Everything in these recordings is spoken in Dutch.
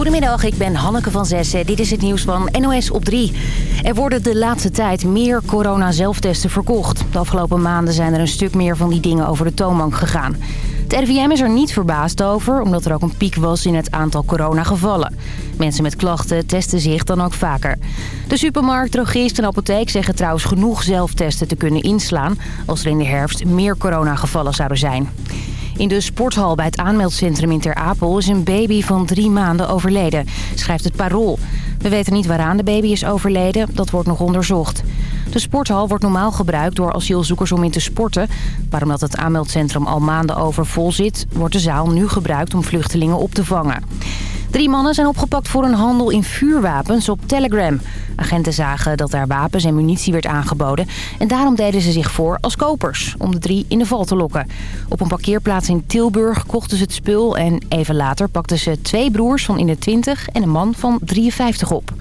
Goedemiddag, ik ben Hanneke van Zessen. Dit is het nieuws van NOS op 3. Er worden de laatste tijd meer corona-zelftesten verkocht. De afgelopen maanden zijn er een stuk meer van die dingen over de toonbank gegaan. Het RIVM is er niet verbaasd over, omdat er ook een piek was in het aantal coronagevallen. Mensen met klachten testen zich dan ook vaker. De supermarkt, drogist en apotheek zeggen trouwens genoeg zelftesten te kunnen inslaan... als er in de herfst meer coronagevallen zouden zijn. In de sporthal bij het aanmeldcentrum in Ter Apel is een baby van drie maanden overleden, schrijft het Parool. We weten niet waaraan de baby is overleden, dat wordt nog onderzocht. De sporthal wordt normaal gebruikt door asielzoekers om in te sporten. Maar omdat het aanmeldcentrum al maanden overvol zit, wordt de zaal nu gebruikt om vluchtelingen op te vangen. Drie mannen zijn opgepakt voor een handel in vuurwapens op Telegram. Agenten zagen dat daar wapens en munitie werd aangeboden... en daarom deden ze zich voor als kopers, om de drie in de val te lokken. Op een parkeerplaats in Tilburg kochten ze het spul... en even later pakten ze twee broers van in de 20 en een man van 53 op.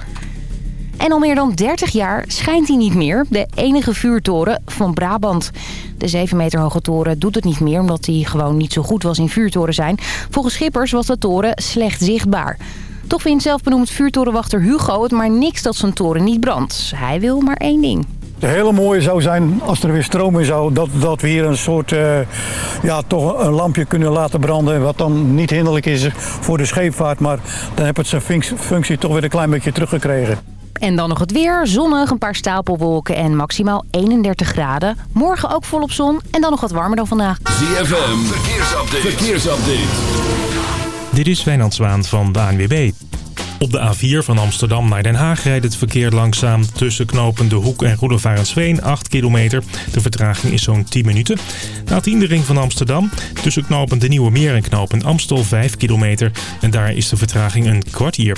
En al meer dan 30 jaar schijnt hij niet meer, de enige vuurtoren van Brabant. De 7 meter hoge toren doet het niet meer omdat hij gewoon niet zo goed was in vuurtoren zijn. Volgens Schippers was de toren slecht zichtbaar. Toch vindt zelfbenoemd vuurtorenwachter Hugo het maar niks dat zijn toren niet brandt. Hij wil maar één ding. De hele mooie zou zijn als er weer stroom in zou. Dat, dat we hier een soort, uh, ja, toch een lampje kunnen laten branden. Wat dan niet hinderlijk is voor de scheepvaart. Maar dan heb het zijn functie toch weer een klein beetje teruggekregen. En dan nog het weer. Zonnig, een paar stapelwolken en maximaal 31 graden. Morgen ook volop zon en dan nog wat warmer dan vandaag. ZFM, verkeersupdate. verkeersupdate. Dit is Wijnand Zwaan van de ANWB. Op de A4 van Amsterdam naar Den Haag rijdt het verkeer langzaam tussen knopen De Hoek en Roelofarensveen, 8 kilometer. De vertraging is zo'n 10 minuten. Na 10 de ring van Amsterdam tussen knopen De Nieuwe Meer en knopen Amstel 5 kilometer. En daar is de vertraging een kwartier.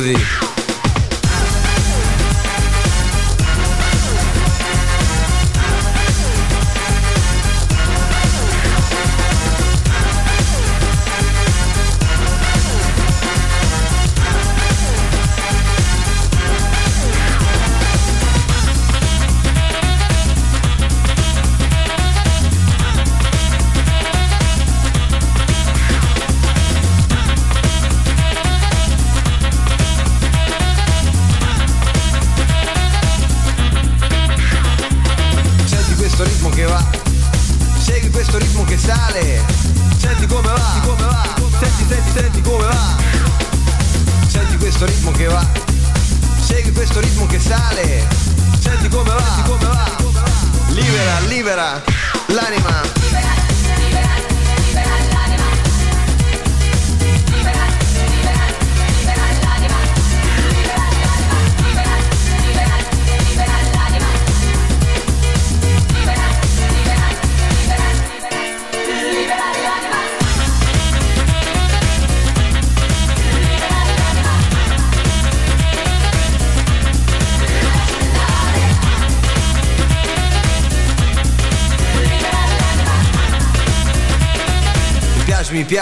Così.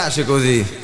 piace così.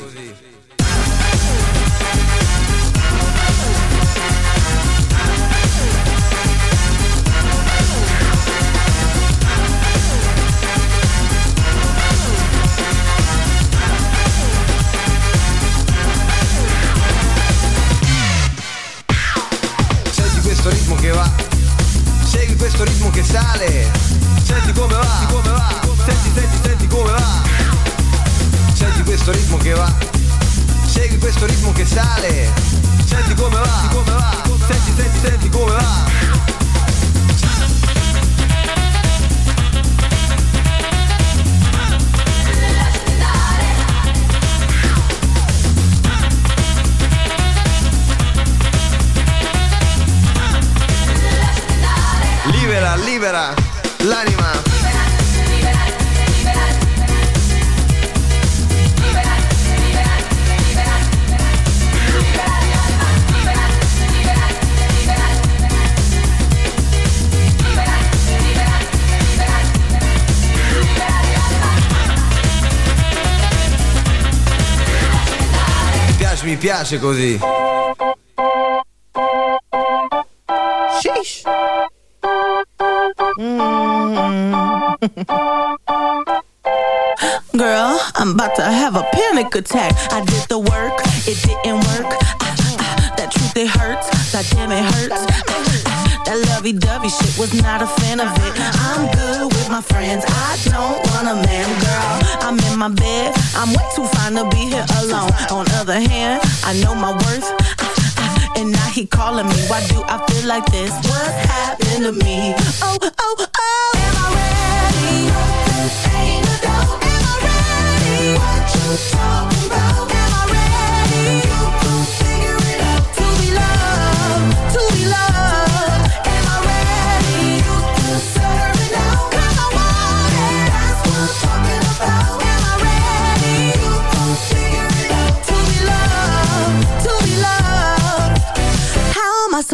Piace, mi piace così. Sheesh. Girl, I'm about to have a panic attack. I did the work, it didn't work. Ah, ah, ah, that truth, it hurts. God damn, it hurts. That lovey-dovey shit was not a fan of it. I'm good with my friends. I don't want a man, girl. I'm in my bed. I'm way too fine to be here alone. On other hand, I know my worth. And now he calling me. Why do I feel like this? What happened to me? Oh, oh, oh. Am I ready? Ain't. Am I ready? What you talking about?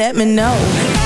let me know.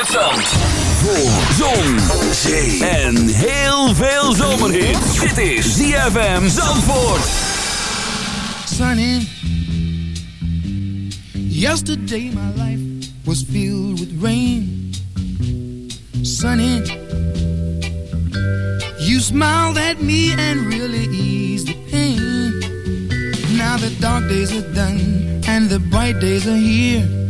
Het zand. Voor zon, zee en heel veel zomerhit. Dit is ZFM Zandvoort. sunny. Yesterday my life was filled with rain. Sunny, you smiled at me and really eased the pain. Now the dark days are done and the bright days are here.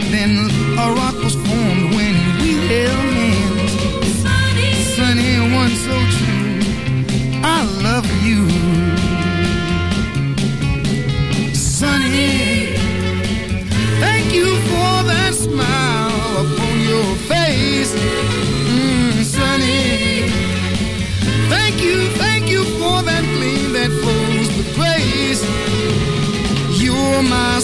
then a rock was formed when we held hands. Sunny, Sunny one so true. I love you.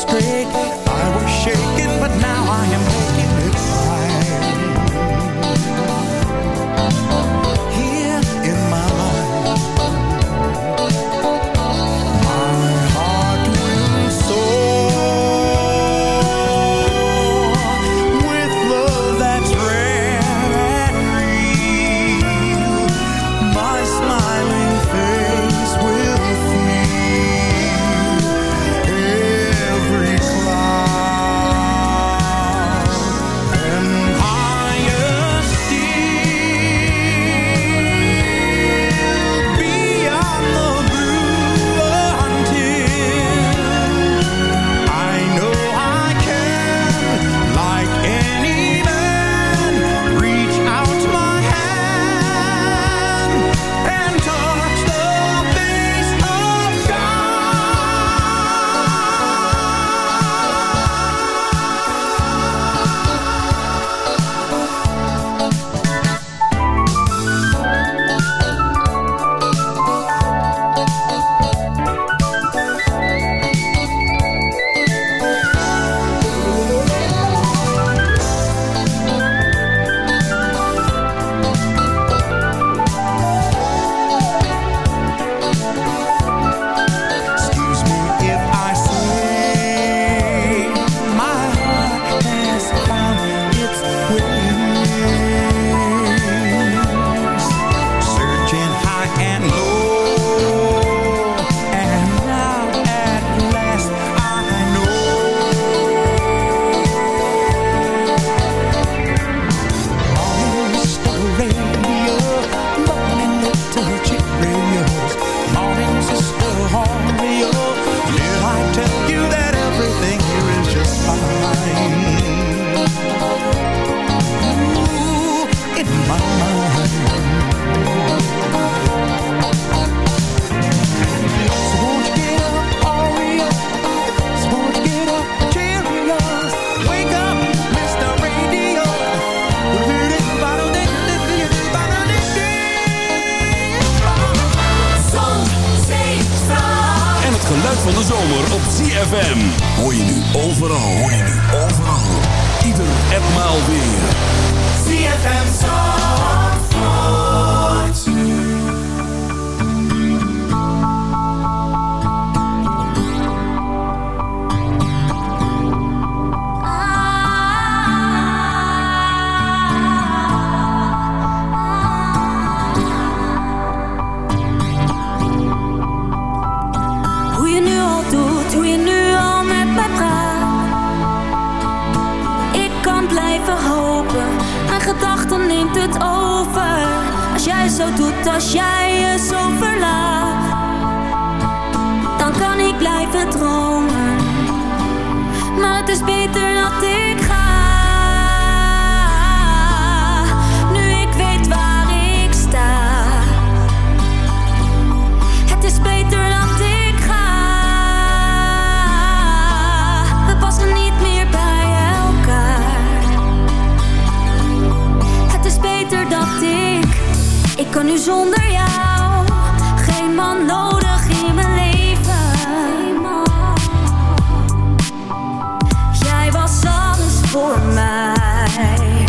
straight eenmaal nodig in mijn leven. Jij was alles voor mij.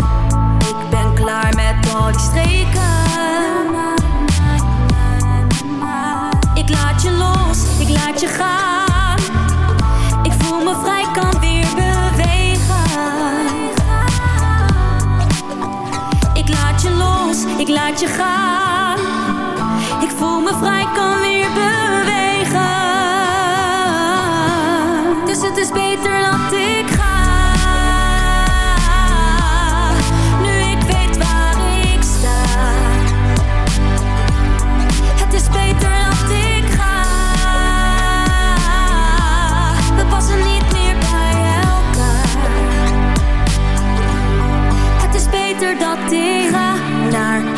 Ik ben klaar met al die streken. Ik laat je los, ik laat je gaan. Ik voel me vrij, kan weer bewegen. Ik laat je los, ik laat je gaan.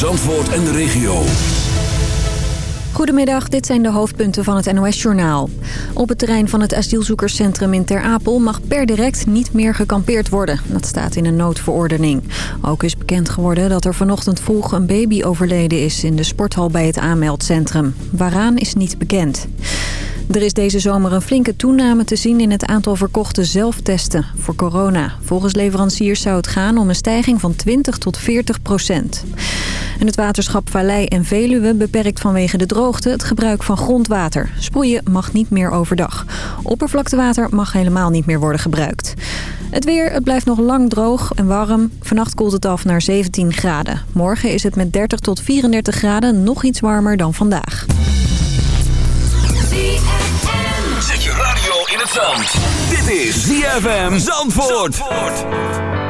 Zandvoort en de regio. Goedemiddag, dit zijn de hoofdpunten van het NOS-journaal. Op het terrein van het asielzoekerscentrum in Ter Apel mag per direct niet meer gekampeerd worden. Dat staat in een noodverordening. Ook is bekend geworden dat er vanochtend vroeg een baby overleden is in de sporthal bij het aanmeldcentrum. Waaraan is niet bekend. Er is deze zomer een flinke toename te zien in het aantal verkochte zelftesten voor corona. Volgens leveranciers zou het gaan om een stijging van 20 tot 40 procent. En het waterschap Vallei en Veluwe beperkt vanwege de droogte het gebruik van grondwater. Sproeien mag niet meer overdag. Oppervlaktewater mag helemaal niet meer worden gebruikt. Het weer, het blijft nog lang droog en warm. Vannacht koelt het af naar 17 graden. Morgen is het met 30 tot 34 graden nog iets warmer dan vandaag. Zet je radio in het zand. Dit is ZFM Zandvoort. Zandvoort.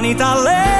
vanità lei